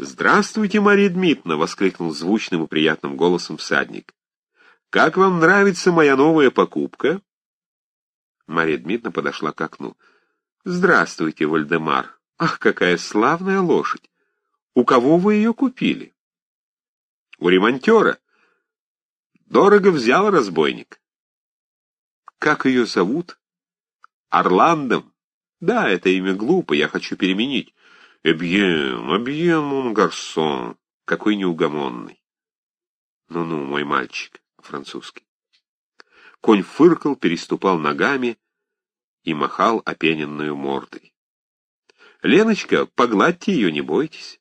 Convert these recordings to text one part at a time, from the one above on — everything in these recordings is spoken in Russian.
«Здравствуйте, Мария Дмитриевна!» — воскликнул звучным и приятным голосом всадник. «Как вам нравится моя новая покупка?» Мария Дмитриевна подошла к окну. «Здравствуйте, Вальдемар! Ах, какая славная лошадь! У кого вы ее купили?» «У ремонтера. Дорого взял разбойник». «Как ее зовут?» «Орландом. Да, это имя глупо, я хочу переменить. «Эбьен, эбьен, мон гарсон!» Какой неугомонный. Ну-ну, мой мальчик, французский. Конь фыркал, переступал ногами и махал опененную мордой. «Леночка, погладьте ее, не бойтесь».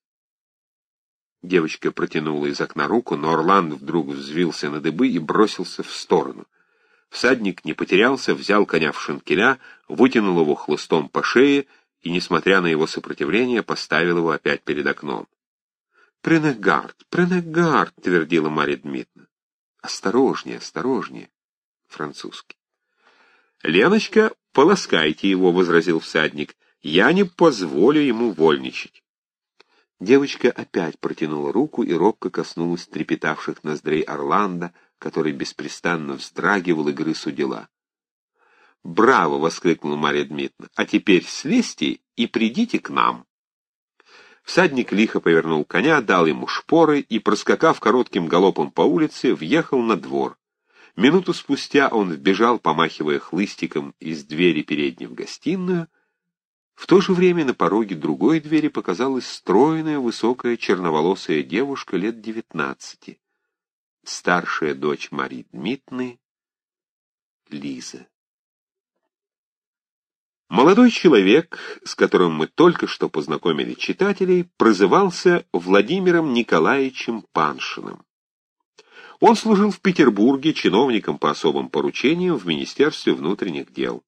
Девочка протянула из окна руку, но Орланд вдруг взвился на дыбы и бросился в сторону. Всадник не потерялся, взял коня в шинкеля, вытянул его хлыстом по шее и, несмотря на его сопротивление, поставил его опять перед окном. «Пренегард, Пренегард!» — твердила Марья Дмитриевна. «Осторожнее, осторожнее!» — французский. «Леночка, полоскайте его!» — возразил всадник. «Я не позволю ему вольничать!» Девочка опять протянула руку и робко коснулась трепетавших ноздрей Орландо, который беспрестанно вздрагивал и грыз у дела. «Браво!» — воскликнула Марья Дмитриевна. «А теперь слезьте и придите к нам». Всадник лихо повернул коня, дал ему шпоры и, проскакав коротким галопом по улице, въехал на двор. Минуту спустя он вбежал, помахивая хлыстиком из двери передней в гостиную. В то же время на пороге другой двери показалась стройная, высокая, черноволосая девушка лет девятнадцати. Старшая дочь Марии Дмитриевны, Лиза. Молодой человек, с которым мы только что познакомили читателей, прозывался Владимиром Николаевичем Паншиным. Он служил в Петербурге чиновником по особым поручениям в Министерстве внутренних дел.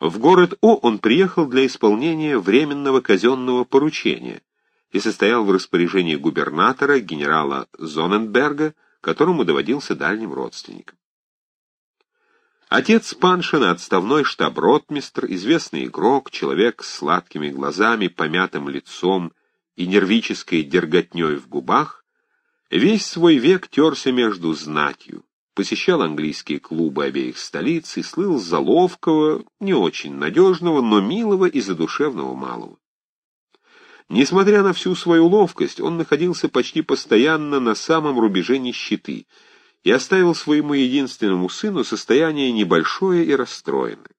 В город О он приехал для исполнения временного казенного поручения и состоял в распоряжении губернатора генерала Зоненберга, которому доводился дальним родственником. Отец Паншина, отставной штаб-ротмистр, известный игрок, человек с сладкими глазами, помятым лицом и нервической дерготней в губах, весь свой век терся между знатью, посещал английские клубы обеих столиц и слыл за ловкого, не очень надежного, но милого и задушевного малого. Несмотря на всю свою ловкость, он находился почти постоянно на самом рубеже нищеты — и оставил своему единственному сыну состояние небольшое и расстроенное.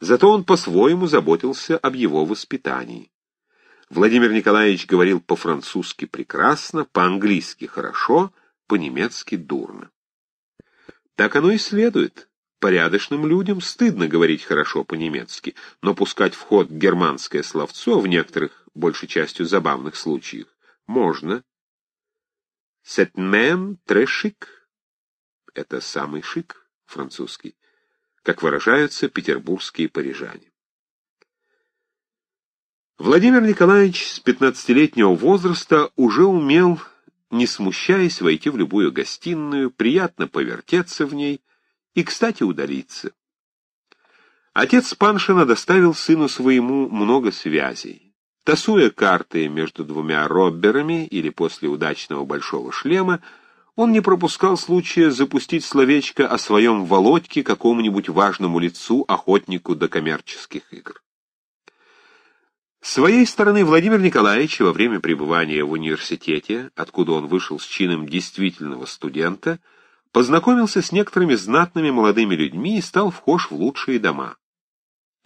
Зато он по-своему заботился об его воспитании. Владимир Николаевич говорил по-французски прекрасно, по-английски хорошо, по-немецки дурно. Так оно и следует. Порядочным людям стыдно говорить хорошо по-немецки, но пускать в ход германское словцо в некоторых, большей частью забавных случаях, можно «Cet même très chic» — это самый шик французский, как выражаются петербургские парижане. Владимир Николаевич с пятнадцатилетнего возраста уже умел, не смущаясь, войти в любую гостиную, приятно повертеться в ней и, кстати, удалиться. Отец Паншина доставил сыну своему много связей. Тасуя карты между двумя робберами или после удачного большого шлема, он не пропускал случая запустить словечко о своем Володьке какому-нибудь важному лицу, охотнику до коммерческих игр. С своей стороны Владимир Николаевич во время пребывания в университете, откуда он вышел с чином действительного студента, познакомился с некоторыми знатными молодыми людьми и стал вхож в лучшие дома.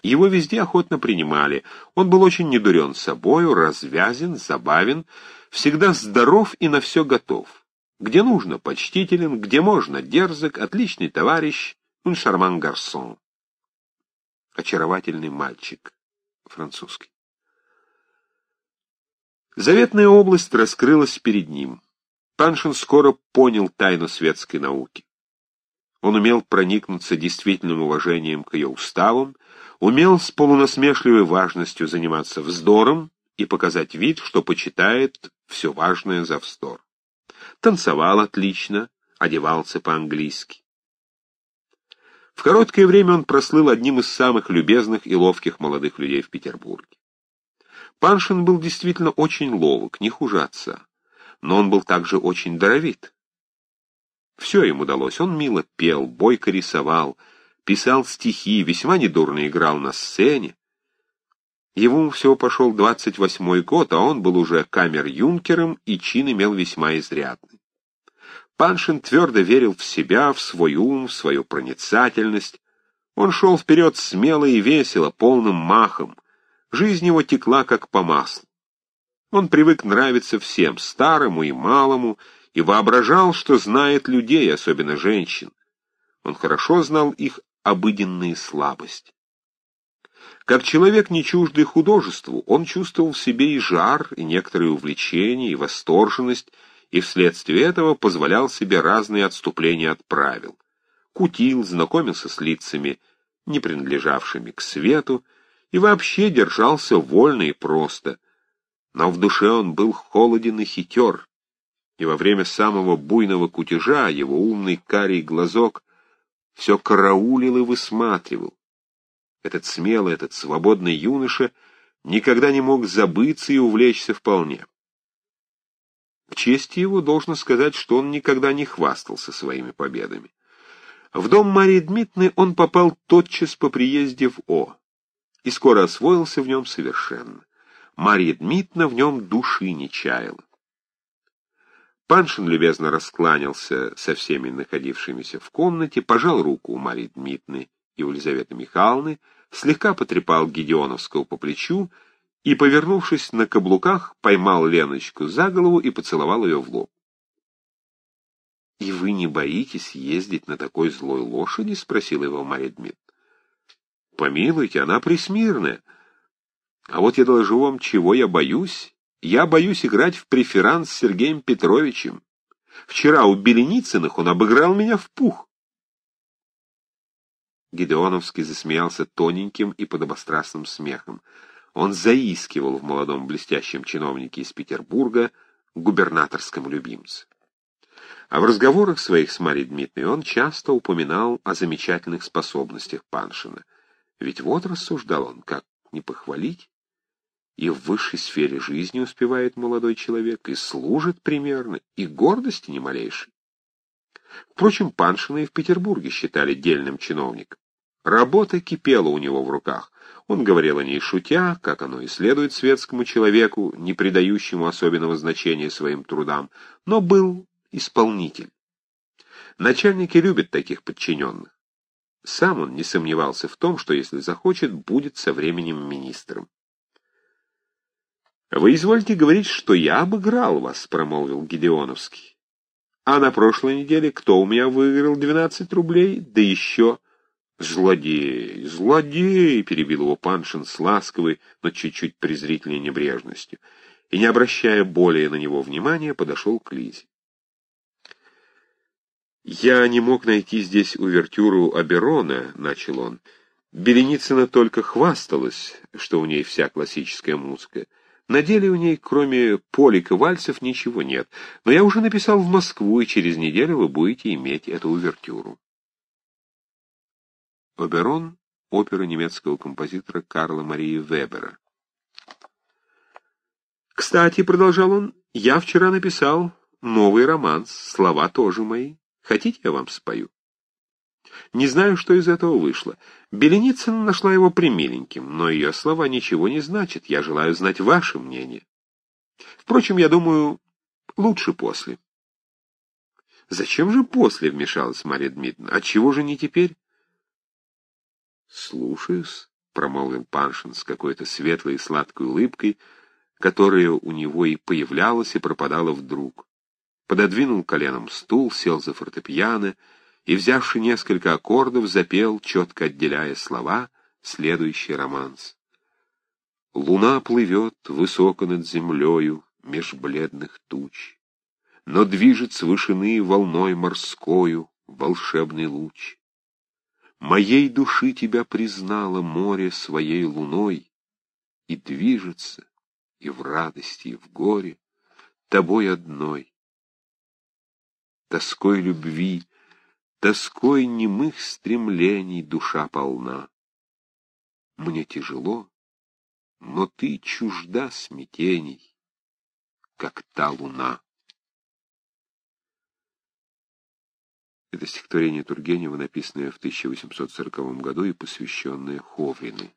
Его везде охотно принимали. Он был очень недурен собою, развязен, забавен, всегда здоров и на все готов. Где нужно, почтителен, где можно, дерзок, отличный товарищ, un шарман гарсон. Очаровательный мальчик, французский. Заветная область раскрылась перед ним. Паншин скоро понял тайну светской науки. Он умел проникнуться действительным уважением к ее уставам, умел с полунасмешливой важностью заниматься вздором и показать вид, что почитает все важное за вздор. Танцевал отлично, одевался по-английски. В короткое время он прослыл одним из самых любезных и ловких молодых людей в Петербурге. Паншин был действительно очень ловок, не хуже отца, но он был также очень даровит. Все ему удалось, он мило пел, бойко рисовал, писал стихи, весьма недурно играл на сцене. Ему всего пошел двадцать восьмой год, а он был уже камер-юнкером и чин имел весьма изрядный. Паншин твердо верил в себя, в свой ум, в свою проницательность. Он шел вперед смело и весело, полным махом. Жизнь его текла как по маслу. Он привык нравиться всем, старому и малому, и воображал, что знает людей, особенно женщин. Он хорошо знал их обыденные слабости. Как человек, не чуждый художеству, он чувствовал в себе и жар, и некоторые увлечения, и восторженность, и вследствие этого позволял себе разные отступления от правил. Кутил, знакомился с лицами, не принадлежавшими к свету, и вообще держался вольно и просто. Но в душе он был холоден и хитер, и во время самого буйного кутежа его умный карий глазок все караулил и высматривал. Этот смелый, этот свободный юноша никогда не мог забыться и увлечься вполне. К чести его должно сказать, что он никогда не хвастался своими победами. В дом Марии Дмитриевны он попал тотчас по приезде в О, и скоро освоился в нем совершенно. Мария Дмитриевна в нем души не чаяла. Паншин любезно раскланялся со всеми находившимися в комнате, пожал руку у Марии Дмитриевны и у Елизаветы Михайловны, слегка потрепал Гедеоновского по плечу и, повернувшись на каблуках, поймал Леночку за голову и поцеловал ее в лоб. — И вы не боитесь ездить на такой злой лошади? — спросила его Марья Дмитриевна. — Помилуйте, она присмирная. А вот я доложу вам, чего я боюсь. Я боюсь играть в преферанс с Сергеем Петровичем. Вчера у Беленицыных он обыграл меня в пух. Гидеоновский засмеялся тоненьким и подобострастным смехом. Он заискивал в молодом блестящем чиновнике из Петербурга, губернаторском любимце. А в разговорах своих с Марьей Дмитриевной он часто упоминал о замечательных способностях Паншина. Ведь вот рассуждал он, как не похвалить. И в высшей сфере жизни успевает молодой человек, и служит примерно, и гордости не малейшей. Впрочем, Паншина и в Петербурге считали дельным чиновником. Работа кипела у него в руках. Он говорил о ней шутя, как оно и следует светскому человеку, не придающему особенного значения своим трудам, но был исполнитель. Начальники любят таких подчиненных. Сам он не сомневался в том, что, если захочет, будет со временем министром. «Вы извольте говорить, что я обыграл вас», — промолвил Гедеоновский. «А на прошлой неделе кто у меня выиграл двенадцать рублей? Да еще...» «Злодей! Злодей!» — перебил его Паншин с ласковой, но чуть-чуть презрительной небрежностью, и, не обращая более на него внимания, подошел к Лизе. «Я не мог найти здесь увертюру Аберона», — начал он. «Беленицына только хвасталась, что у ней вся классическая музыка. На деле у ней, кроме полик и вальсов, ничего нет. Но я уже написал в Москву, и через неделю вы будете иметь эту увертюру». Оберон — опера немецкого композитора Карла Марии Вебера. «Кстати», — продолжал он, — «я вчера написал новый романс, слова тоже мои. Хотите, я вам спою?» Не знаю, что из этого вышло. Беленицына нашла его примиленьким, но ее слова ничего не значат. Я желаю знать ваше мнение. Впрочем, я думаю, лучше после. Зачем же после, вмешалась Марья Дмитриевна? Отчего же не теперь? «Слушаюсь», — промолвил Паншин с какой-то светлой и сладкой улыбкой, которая у него и появлялась, и пропадала вдруг. Пододвинул коленом стул, сел за фортепиано и, взявши несколько аккордов, запел, четко отделяя слова, следующий романс. Луна плывет высоко над землею, меж бледных туч, но движет с вышины волной морскою волшебный луч. Моей души тебя признало море своей луной, И движется и в радости, и в горе тобой одной. Тоской любви, тоской немых стремлений душа полна. Мне тяжело, но ты чужда смятений, как та луна. Это стихотворение Тургенева, написанное в 1840 году и посвященное Ховрины.